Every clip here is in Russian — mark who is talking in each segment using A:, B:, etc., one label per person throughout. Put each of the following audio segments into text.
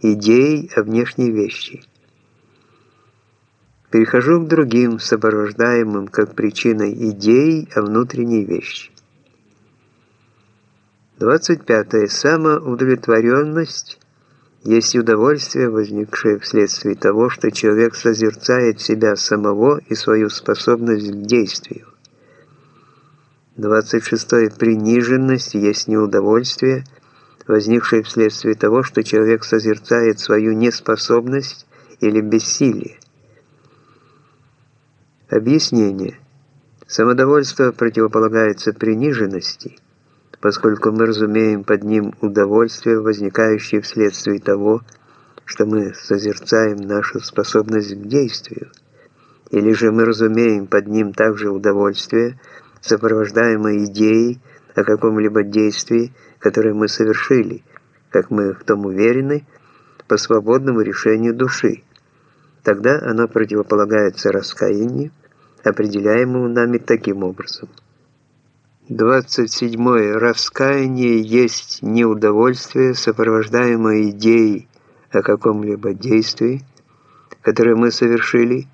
A: идеей о внешней вещи. Перехожу к другим, сопровождаемым как причиной идеей о внутренней вещи. 25. Самоудовлетворенность есть удовольствие, возникшее вследствие того, что человек созерцает себя самого и свою способность к действию. 26. Приниженность есть неудовольствие, возникшее вследствие того, что человек созерцает свою неспособность или бессилие. Объяснение. Самодовольство противополагается приниженности, поскольку мы разумеем под ним удовольствие, возникающее вследствие того, что мы созерцаем нашу способность к действию, или же мы разумеем под ним также удовольствие, сопровождаемой идеей о каком-либо действии, которое мы совершили, как мы в том уверены, по свободному решению души. Тогда оно противополагается раскаянию, определяемому нами таким образом. 27. Раскаяние есть неудовольствие, сопровождаемое идеей о каком-либо действии, которое мы совершили,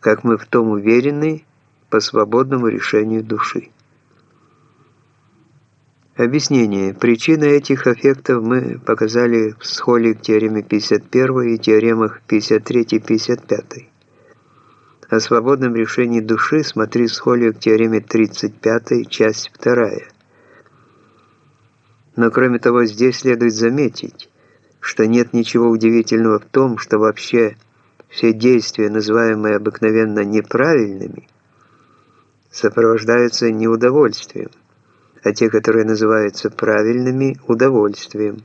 A: как мы в том уверены, по свободному решению души. Объяснение. Причины этих эффектов мы показали в схоле к теореме 51 и теоремах 53-55. О свободном решении души смотри схолию к теореме 35, часть 2. Но кроме того, здесь следует заметить, что нет ничего удивительного в том, что вообще все действия, называемые обыкновенно неправильными – сопровождаются неудовольствием, а те, которые называются правильными – удовольствием.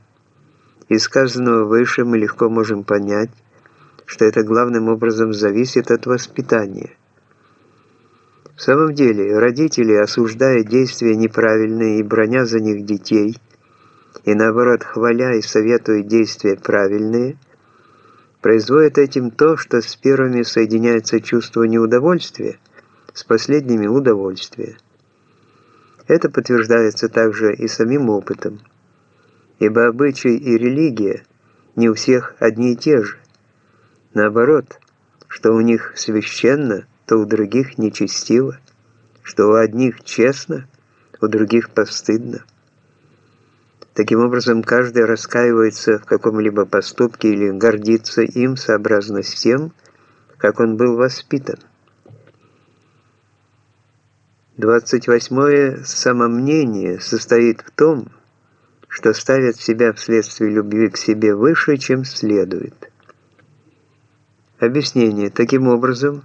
A: Из сказанного выше мы легко можем понять, что это главным образом зависит от воспитания. В самом деле, родители, осуждая действия неправильные и броня за них детей, и наоборот, хваля и советуя действия правильные, производят этим то, что с первыми соединяется чувство неудовольствия, с последними удовольствие. Это подтверждается также и самим опытом, ибо обычаи и религия не у всех одни и те же. Наоборот, что у них священно, то у других нечестиво, что у одних честно, у других постыдно. Таким образом, каждый раскаивается в каком-либо поступке или гордится им сообразно с тем, как он был воспитан. 28. Самомнение состоит в том, что ставят себя вследствие любви к себе выше, чем следует. Объяснение. Таким образом,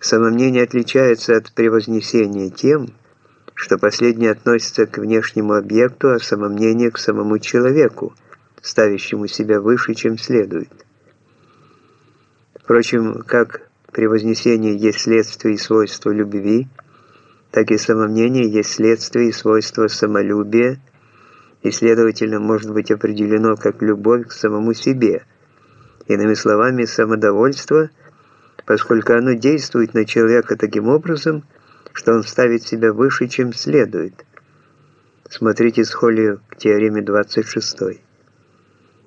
A: самомнение отличается от превознесения тем, что последнее относится к внешнему объекту, а самомнение к самому человеку, ставящему себя выше, чем следует. Впрочем, как превознесение есть следствие и свойство любви – так и самомнение есть следствие и свойство самолюбия, и, следовательно, может быть определено как любовь к самому себе. Иными словами, самодовольство, поскольку оно действует на человека таким образом, что он ставит себя выше, чем следует. Смотрите схолию к теореме 26.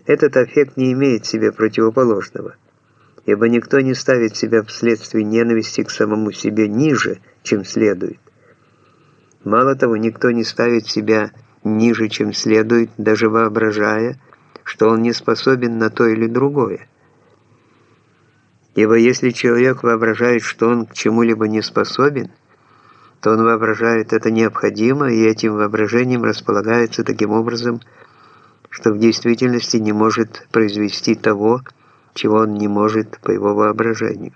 A: Этот эффект не имеет себе противоположного, ибо никто не ставит себя вследствие ненависти к самому себе ниже, чем следует. Мало того, никто не ставит себя ниже, чем следует, даже воображая, что он не способен на то или другое. Ибо если человек воображает, что он к чему-либо не способен, то он воображает это необходимо, и этим воображением располагается таким образом, что в действительности не может произвести того, чего он не может по его воображению.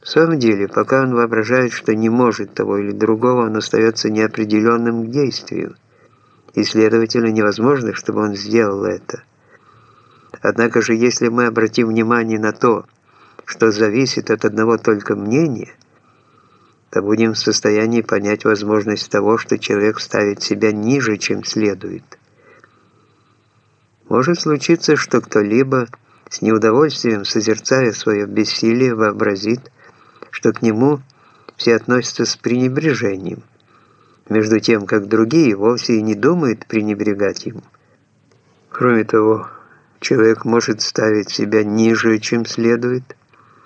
A: В самом деле, пока он воображает, что не может того или другого, он остается неопределенным к действию, и, следовательно, невозможно, чтобы он сделал это. Однако же, если мы обратим внимание на то, что зависит от одного только мнения, то будем в состоянии понять возможность того, что человек ставит себя ниже, чем следует. Может случиться, что кто-либо с неудовольствием, созерцая свое бессилие, вообразит, что к нему все относятся с пренебрежением, между тем, как другие вовсе и не думают пренебрегать ему. Кроме того, человек может ставить себя ниже, чем следует,